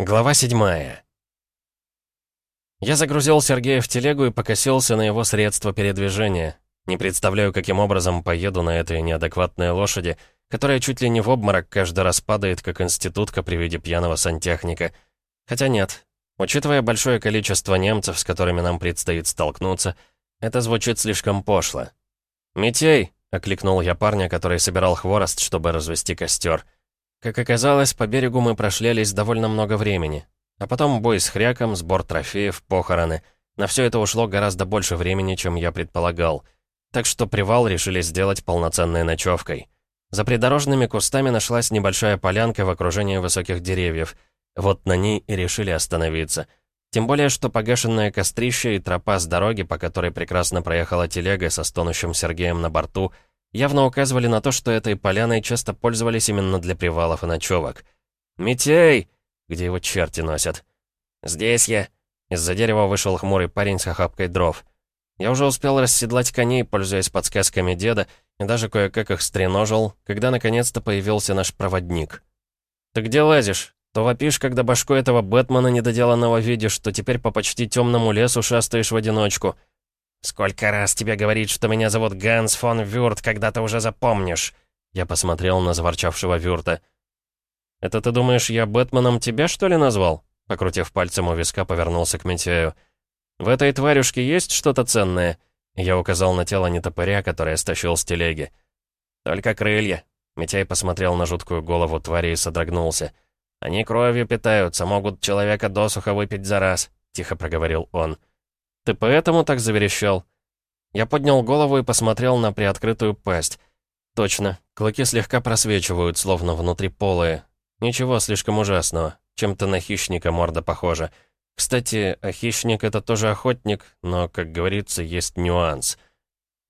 Глава седьмая. Я загрузил Сергея в телегу и покосился на его средства передвижения. Не представляю, каким образом поеду на этой неадекватной лошади, которая чуть ли не в обморок каждый раз падает, как институтка при виде пьяного сантехника. Хотя нет. Учитывая большое количество немцев, с которыми нам предстоит столкнуться, это звучит слишком пошло. «Митей!» — окликнул я парня, который собирал хворост, чтобы развести костер. Как оказалось, по берегу мы прошлялись довольно много времени. А потом бой с хряком, сбор трофеев, похороны. На все это ушло гораздо больше времени, чем я предполагал. Так что привал решили сделать полноценной ночевкой. За придорожными кустами нашлась небольшая полянка в окружении высоких деревьев. Вот на ней и решили остановиться. Тем более, что погашенное кострище и тропа с дороги, по которой прекрасно проехала телега со стонущим Сергеем на борту — явно указывали на то, что этой поляной часто пользовались именно для привалов и ночевок. «Митей!» Где его черти носят? «Здесь я!» Из-за дерева вышел хмурый парень с охапкой дров. Я уже успел расседлать коней, пользуясь подсказками деда, и даже кое-как их стреножил, когда наконец-то появился наш проводник. «Ты где лазишь? То вопишь, когда башку этого Бэтмена недоделанного видишь, что теперь по почти темному лесу шастаешь в одиночку». «Сколько раз тебе говорить, что меня зовут Ганс фон Вюрт, когда ты уже запомнишь?» Я посмотрел на заворчавшего Вюрта. «Это ты думаешь, я Бэтменом тебя, что ли, назвал?» Покрутив пальцем у виска, повернулся к Митяю. «В этой тварюшке есть что-то ценное?» Я указал на тело нетопыря, которое стащил с телеги. «Только крылья». Митяй посмотрел на жуткую голову твари и содрогнулся. «Они кровью питаются, могут человека досуха выпить за раз», — тихо проговорил он. «Ты поэтому так заверещал?» Я поднял голову и посмотрел на приоткрытую пасть. Точно, клыки слегка просвечивают, словно внутри полые. Ничего слишком ужасного. Чем-то на хищника морда похожа. Кстати, а хищник — это тоже охотник, но, как говорится, есть нюанс.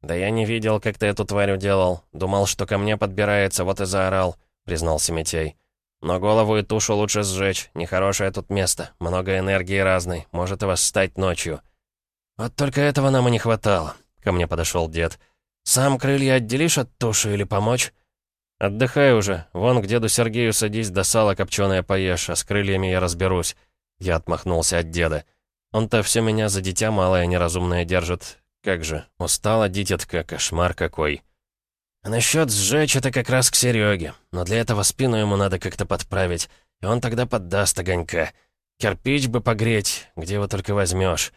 «Да я не видел, как ты эту тварь уделал. Думал, что ко мне подбирается, вот и заорал», — признался Митей. «Но голову и тушу лучше сжечь. Нехорошее тут место. Много энергии разной. Может и восстать ночью». «Вот только этого нам и не хватало», — ко мне подошел дед. «Сам крылья отделишь от туши или помочь?» «Отдыхай уже. Вон к деду Сергею садись, до сала копченое поешь, а с крыльями я разберусь». Я отмахнулся от деда. «Он-то все меня за дитя малое неразумное держит. Как же, устала дитятка, кошмар какой». А насчет сжечь это как раз к Сереге, но для этого спину ему надо как-то подправить, и он тогда поддаст огонька. Кирпич бы погреть, где его только возьмешь.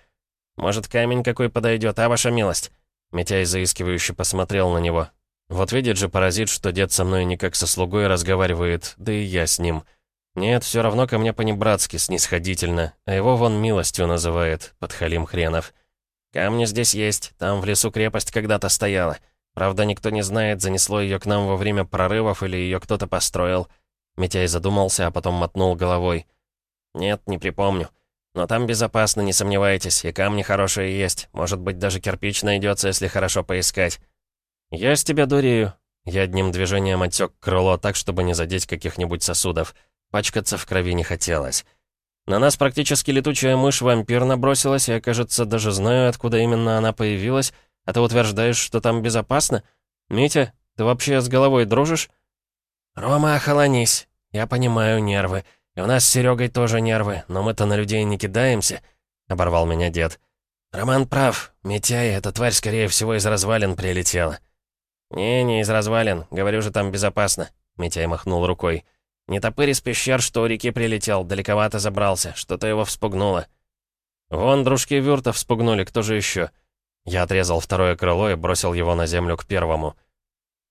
«Может, камень какой подойдет, а, ваша милость?» Митяй заискивающе посмотрел на него. «Вот видит же паразит, что дед со мной не как со слугой разговаривает, да и я с ним. Нет, все равно ко мне по-небратски, снисходительно, а его вон милостью называет, подхалим хренов. Камни здесь есть, там в лесу крепость когда-то стояла. Правда, никто не знает, занесло ее к нам во время прорывов или ее кто-то построил». Митяй задумался, а потом мотнул головой. «Нет, не припомню. Но там безопасно, не сомневайтесь, и камни хорошие есть. Может быть, даже кирпич найдется, если хорошо поискать. Я с тебя дурею. Я одним движением отсек крыло так, чтобы не задеть каких-нибудь сосудов. Пачкаться в крови не хотелось. На нас практически летучая мышь-вампир набросилась, я, кажется, даже знаю, откуда именно она появилась, а ты утверждаешь, что там безопасно? Митя, ты вообще с головой дружишь? Рома, охолонись. Я понимаю нервы. У нас с Серегой тоже нервы, но мы-то на людей не кидаемся», — оборвал меня дед. «Роман прав. Митяй, эта тварь, скорее всего, из развалин прилетела». «Не, не из развалин. Говорю же, там безопасно», — Митяй махнул рукой. «Не топырь из пещер, что у реки прилетел, далековато забрался. Что-то его вспугнуло». «Вон, дружки Вюрта вспугнули, кто же еще?» Я отрезал второе крыло и бросил его на землю к первому.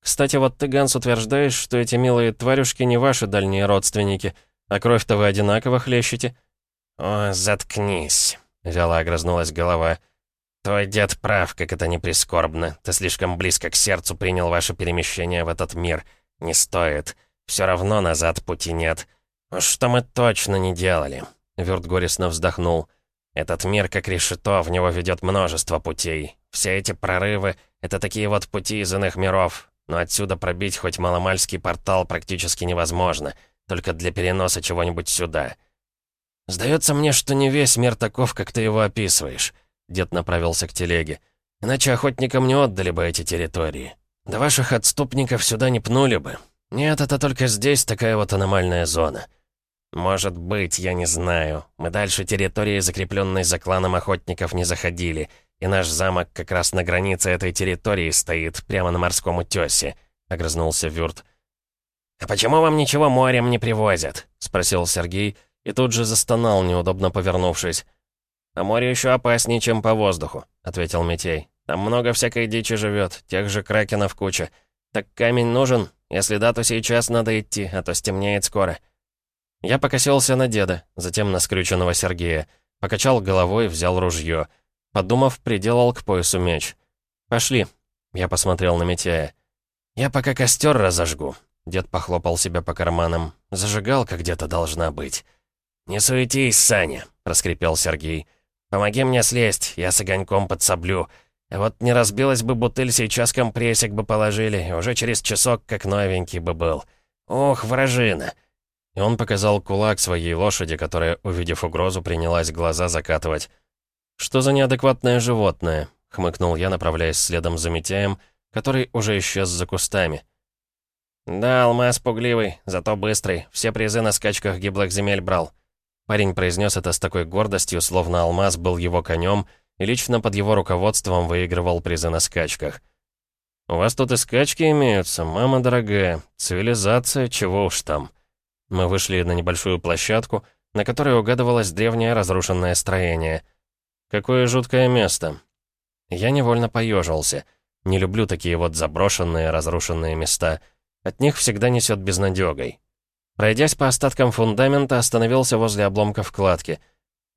«Кстати, вот ты, Ганс, утверждаешь, что эти милые тварюшки не ваши дальние родственники». А кровь-то вы одинаково хлещете?» «О, заткнись», — вяло огрызнулась голова. «Твой дед прав, как это не прискорбно. Ты слишком близко к сердцу принял ваше перемещение в этот мир. Не стоит. Все равно назад пути нет. Что мы точно не делали?» Вёрт горестно вздохнул. «Этот мир, как решето, в него ведет множество путей. Все эти прорывы — это такие вот пути из иных миров. Но отсюда пробить хоть маломальский портал практически невозможно — только для переноса чего-нибудь сюда. «Сдается мне, что не весь мир таков, как ты его описываешь», — дед направился к телеге. «Иначе охотникам не отдали бы эти территории. Да ваших отступников сюда не пнули бы. Нет, это только здесь такая вот аномальная зона». «Может быть, я не знаю. Мы дальше территории, закрепленной за кланом охотников, не заходили. И наш замок как раз на границе этой территории стоит, прямо на морском утёсе», — огрызнулся Вюрт. «А почему вам ничего морем не привозят?» — спросил Сергей, и тут же застонал, неудобно повернувшись. «На море еще опаснее, чем по воздуху», — ответил Митей. «Там много всякой дичи живет, тех же кракенов куча. Так камень нужен? Если да, то сейчас надо идти, а то стемнеет скоро». Я покосился на деда, затем на скрюченного Сергея. Покачал головой, взял ружье. Подумав, приделал к поясу меч. «Пошли». Я посмотрел на Митяя. «Я пока костер разожгу». Дед похлопал себя по карманам. «Зажигалка где-то должна быть». «Не суетись, Саня», — проскрипел Сергей. «Помоги мне слезть, я с огоньком подсоблю. А вот не разбилась бы бутыль, сейчас компрессик бы положили, уже через часок как новенький бы был. Ох, вражина!» И он показал кулак своей лошади, которая, увидев угрозу, принялась глаза закатывать. «Что за неадекватное животное?» — хмыкнул я, направляясь следом за Митяем, который уже исчез за кустами. «Да, алмаз пугливый, зато быстрый. Все призы на скачках гиблых земель брал». Парень произнес это с такой гордостью, словно алмаз был его конем, и лично под его руководством выигрывал призы на скачках. «У вас тут и скачки имеются, мама дорогая. Цивилизация, чего уж там». Мы вышли на небольшую площадку, на которой угадывалось древнее разрушенное строение. Какое жуткое место. Я невольно поежился. Не люблю такие вот заброшенные, разрушенные места. От них всегда несет безнадегой. Пройдясь по остаткам фундамента, остановился возле обломков кладки.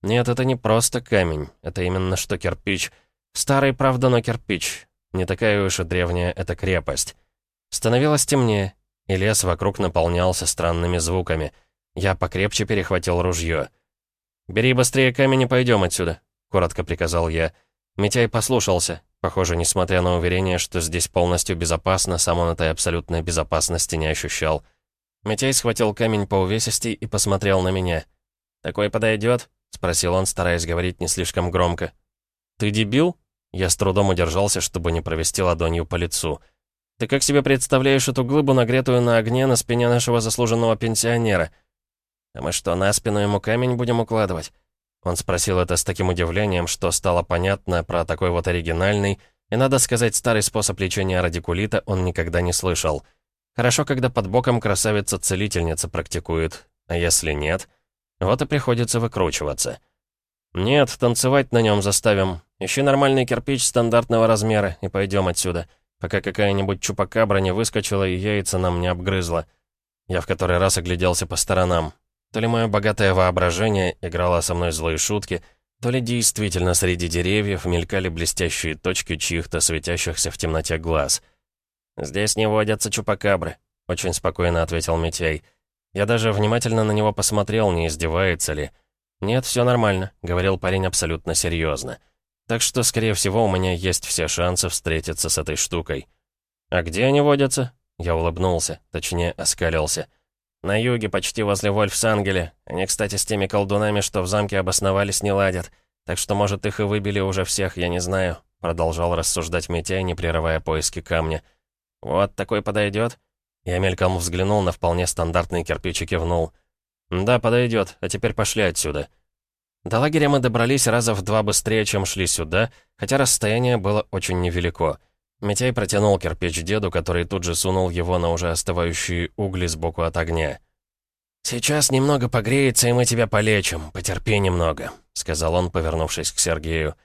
Нет, это не просто камень, это именно что кирпич. Старый, правда, но кирпич. Не такая уж и древняя эта крепость. Становилось темнее, и лес вокруг наполнялся странными звуками. Я покрепче перехватил ружье. «Бери быстрее камень и пойдем отсюда», — коротко приказал я. Митяй послушался. Похоже, несмотря на уверение, что здесь полностью безопасно, сам он этой абсолютной безопасности не ощущал. Митяй схватил камень по увесистей и посмотрел на меня. «Такой подойдет?» — спросил он, стараясь говорить не слишком громко. «Ты дебил?» Я с трудом удержался, чтобы не провести ладонью по лицу. Ты как себе представляешь эту глыбу, нагретую на огне на спине нашего заслуженного пенсионера? А мы что, на спину ему камень будем укладывать? Он спросил это с таким удивлением, что стало понятно про такой вот оригинальный, и, надо сказать, старый способ лечения радикулита он никогда не слышал. Хорошо, когда под боком красавица-целительница практикует, а если нет, вот и приходится выкручиваться. Нет, танцевать на нем заставим. Ищи нормальный кирпич стандартного размера и пойдем отсюда пока какая-нибудь чупакабра не выскочила и яйца нам не обгрызла. Я в который раз огляделся по сторонам. То ли мое богатое воображение играло со мной злые шутки, то ли действительно среди деревьев мелькали блестящие точки чьих-то светящихся в темноте глаз. «Здесь не водятся чупакабры», — очень спокойно ответил Митяй. Я даже внимательно на него посмотрел, не издевается ли. «Нет, все нормально», — говорил парень абсолютно серьезно. Так что, скорее всего, у меня есть все шансы встретиться с этой штукой. «А где они водятся?» Я улыбнулся, точнее, оскалился. «На юге, почти возле Вольфсангеля. Они, кстати, с теми колдунами, что в замке обосновались, не ладят. Так что, может, их и выбили уже всех, я не знаю», — продолжал рассуждать Митяй, не прерывая поиски камня. «Вот такой подойдет?» Я мельком взглянул на вполне стандартный кирпич и кивнул. «Да, подойдет. А теперь пошли отсюда». До лагеря мы добрались раза в два быстрее, чем шли сюда, хотя расстояние было очень невелико. Митяй протянул кирпич деду, который тут же сунул его на уже остывающие угли сбоку от огня. «Сейчас немного погреется, и мы тебя полечим. Потерпи немного», — сказал он, повернувшись к Сергею.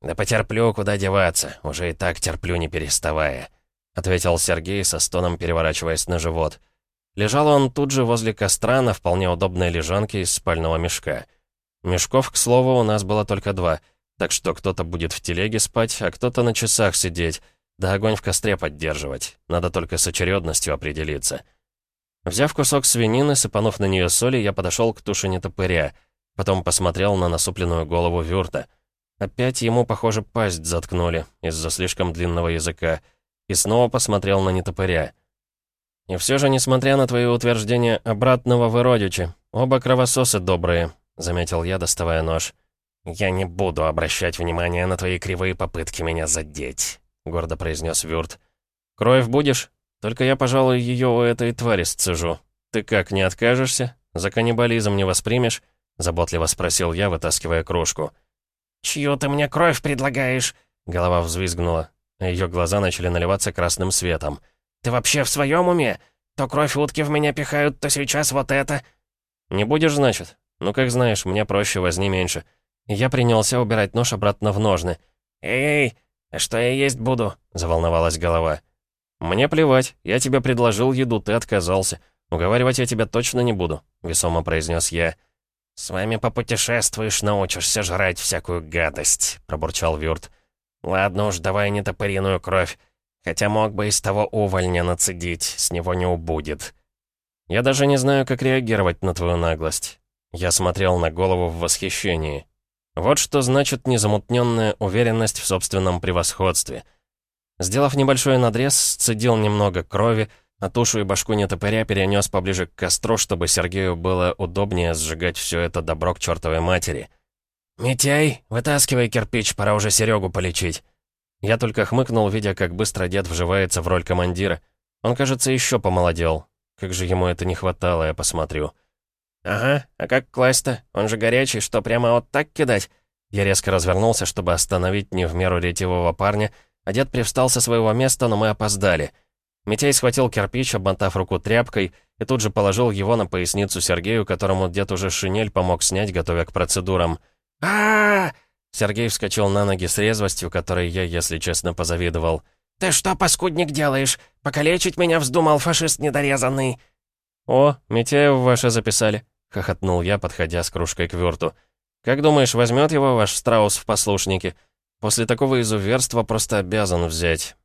«Да потерплю, куда деваться. Уже и так терплю, не переставая», — ответил Сергей со стоном, переворачиваясь на живот. Лежал он тут же возле костра на вполне удобной лежанке из спального мешка. Мешков, к слову, у нас было только два, так что кто-то будет в телеге спать, а кто-то на часах сидеть, да огонь в костре поддерживать. Надо только с очередностью определиться. Взяв кусок свинины, сыпанув на нее соли, я подошел к туше нетопыря. Потом посмотрел на насупленную голову Вюрта. Опять ему, похоже, пасть заткнули из-за слишком длинного языка. И снова посмотрел на нетопыря. И все же, несмотря на твои утверждения обратного вы оба кровососы добрые, — заметил я, доставая нож. «Я не буду обращать внимания на твои кривые попытки меня задеть», — гордо произнес Вюрт. «Кровь будешь? Только я, пожалуй, ее у этой твари сцежу. Ты как, не откажешься?» — За каннибализм не воспримешь?» — заботливо спросил я, вытаскивая кружку. «Чью ты мне кровь предлагаешь?» Голова взвизгнула. Ее глаза начали наливаться красным светом. «Ты вообще в своем уме? То кровь утки в меня пихают, то сейчас вот это...» «Не будешь, значит? Ну, как знаешь, мне проще, возни меньше». Я принялся убирать нож обратно в ножны. «Эй, а что я есть буду?» — заволновалась голова. «Мне плевать, я тебе предложил еду, ты отказался. Уговаривать я тебя точно не буду», — весомо произнес я. «С вами попутешествуешь, научишься жрать всякую гадость», — пробурчал Вюрт. «Ладно уж, давай не топориную кровь. Хотя мог бы из того увольня нацедить, с него не убудет». «Я даже не знаю, как реагировать на твою наглость». Я смотрел на голову в восхищении. Вот что значит незамутненная уверенность в собственном превосходстве. Сделав небольшой надрез, сцедил немного крови, а тушу и башку нетопыря перенес поближе к костру, чтобы Сергею было удобнее сжигать все это добро к чертовой матери. «Митяй, вытаскивай кирпич, пора уже Серегу полечить». Я только хмыкнул, видя, как быстро дед вживается в роль командира. Он, кажется, еще помолодел. Как же ему это не хватало, я посмотрю. «Ага, а как класть-то? Он же горячий, что, прямо вот так кидать?» Я резко развернулся, чтобы остановить не в меру ретивого парня, дед привстал со своего места, но мы опоздали. Митяй схватил кирпич, обмотав руку тряпкой, и тут же положил его на поясницу Сергею, которому дед уже шинель помог снять, готовя к процедурам. а, Сергей вскочил на ноги с резвостью, которой я, если честно, позавидовал. «Ты что, паскудник, делаешь? Покалечить меня вздумал фашист недорезанный!» «О, Митяев ваши записали», — хохотнул я, подходя с кружкой к верту. «Как думаешь, возьмет его ваш страус в послушники? После такого изуверства просто обязан взять».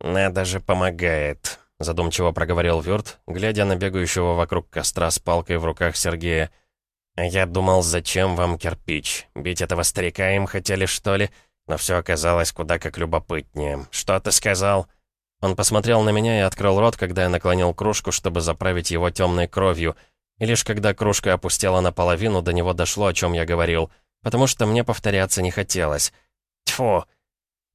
«Надо же, помогает», — задумчиво проговорил Вёрт, глядя на бегающего вокруг костра с палкой в руках Сергея. «А я думал, зачем вам кирпич? Бить этого старика им хотели, что ли? Но все оказалось куда как любопытнее. Что ты сказал?» Он посмотрел на меня и открыл рот, когда я наклонил кружку, чтобы заправить его темной кровью — и лишь когда кружка опустела наполовину, до него дошло, о чем я говорил, потому что мне повторяться не хотелось. Тьфу!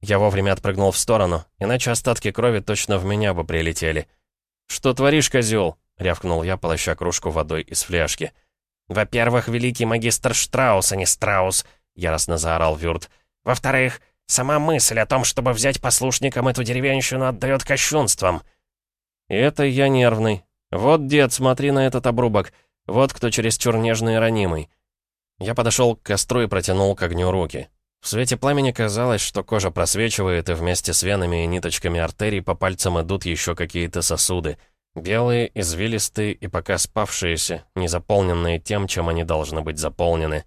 Я вовремя отпрыгнул в сторону, иначе остатки крови точно в меня бы прилетели. «Что творишь, козел? рявкнул я, полоща кружку водой из фляжки. «Во-первых, великий магистр Штраус, а не Страус!» — яростно заорал Вюрт. «Во-вторых, сама мысль о том, чтобы взять послушникам эту деревенщину, отдает кощунством». «И это я нервный. «Вот, дед, смотри на этот обрубок. Вот кто чересчур нежный и ранимый». Я подошел к костру и протянул к огню руки. В свете пламени казалось, что кожа просвечивает, и вместе с венами и ниточками артерий по пальцам идут еще какие-то сосуды. Белые, извилистые и пока спавшиеся, не заполненные тем, чем они должны быть заполнены.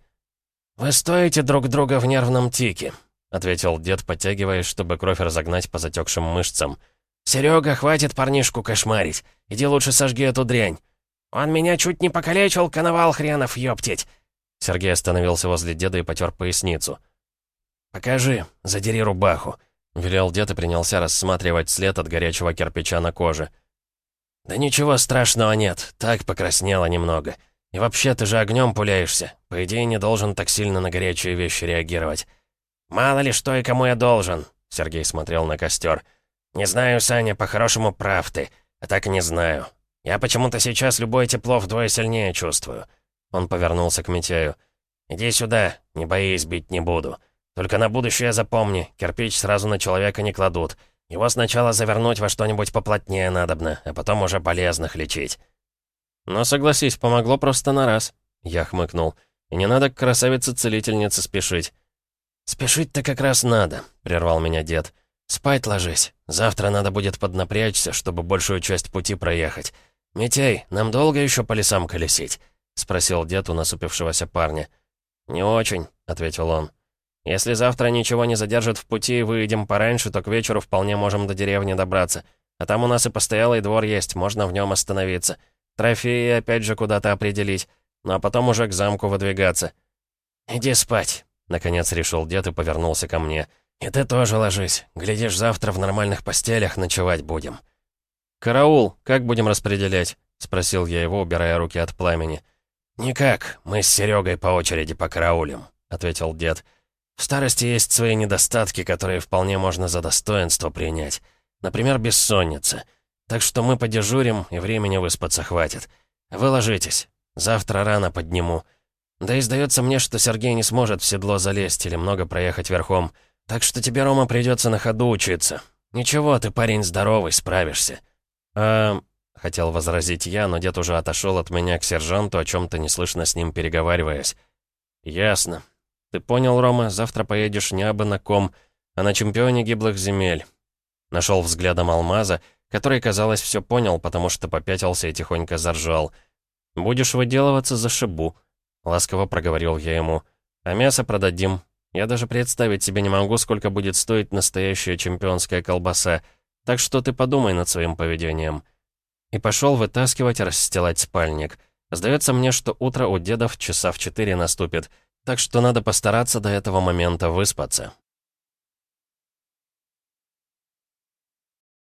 «Вы стоите друг друга в нервном тике», — ответил дед, подтягиваясь, чтобы кровь разогнать по затекшим мышцам. «Серега, хватит парнишку кошмарить. Иди лучше сожги эту дрянь. Он меня чуть не покалечил, коновал хренов, ёптить!» Сергей остановился возле деда и потер поясницу. «Покажи, задери рубаху», — велел дед и принялся рассматривать след от горячего кирпича на коже. «Да ничего страшного нет, так покраснело немного. И вообще, ты же огнем пуляешься. По идее, не должен так сильно на горячие вещи реагировать. Мало ли что и кому я должен», — Сергей смотрел на костер. «Не знаю, Саня, по-хорошему прав ты, а так не знаю. Я почему-то сейчас любое тепло вдвое сильнее чувствую». Он повернулся к Митяю. «Иди сюда, не боись, бить не буду. Только на будущее запомни, кирпич сразу на человека не кладут. Его сначала завернуть во что-нибудь поплотнее надобно, а потом уже полезных лечить». «Но согласись, помогло просто на раз», — я хмыкнул. «И не надо к красавице-целительнице спешить». «Спешить-то как раз надо», — прервал меня дед. «Спать ложись. Завтра надо будет поднапрячься, чтобы большую часть пути проехать. Митяй, нам долго еще по лесам колесить?» — спросил дед у насупившегося парня. «Не очень», — ответил он. «Если завтра ничего не задержит в пути и выйдем пораньше, то к вечеру вполне можем до деревни добраться. А там у нас и постоялый двор есть, можно в нем остановиться. Трофеи опять же куда-то определить, ну а потом уже к замку выдвигаться». «Иди спать», — наконец решил дед и повернулся ко мне. «И ты тоже ложись. Глядишь, завтра в нормальных постелях ночевать будем». «Караул, как будем распределять?» — спросил я его, убирая руки от пламени. «Никак, мы с Серегой по очереди покараулим», — ответил дед. «В старости есть свои недостатки, которые вполне можно за достоинство принять. Например, бессонница. Так что мы подежурим, и времени выспаться хватит. Вы ложитесь. Завтра рано подниму. Да и сдается мне, что Сергей не сможет в седло залезть или много проехать верхом. Так что тебе, Рома, придется на ходу учиться. Ничего, ты парень здоровый, справишься. А... Хотел возразить я, но дед уже отошел от меня к сержанту, о чем-то неслышно с ним переговариваясь. «Ясно. Ты понял, Рома, завтра поедешь не абы на ком, а на чемпионе гиблых земель». Нашел взглядом алмаза, который, казалось, все понял, потому что попятился и тихонько заржал. «Будешь выделываться за шибу», — ласково проговорил я ему. «А мясо продадим. Я даже представить себе не могу, сколько будет стоить настоящая чемпионская колбаса, так что ты подумай над своим поведением». И пошел вытаскивать, расстилать спальник. Сдается мне, что утро у дедов часа в четыре наступит, так что надо постараться до этого момента выспаться.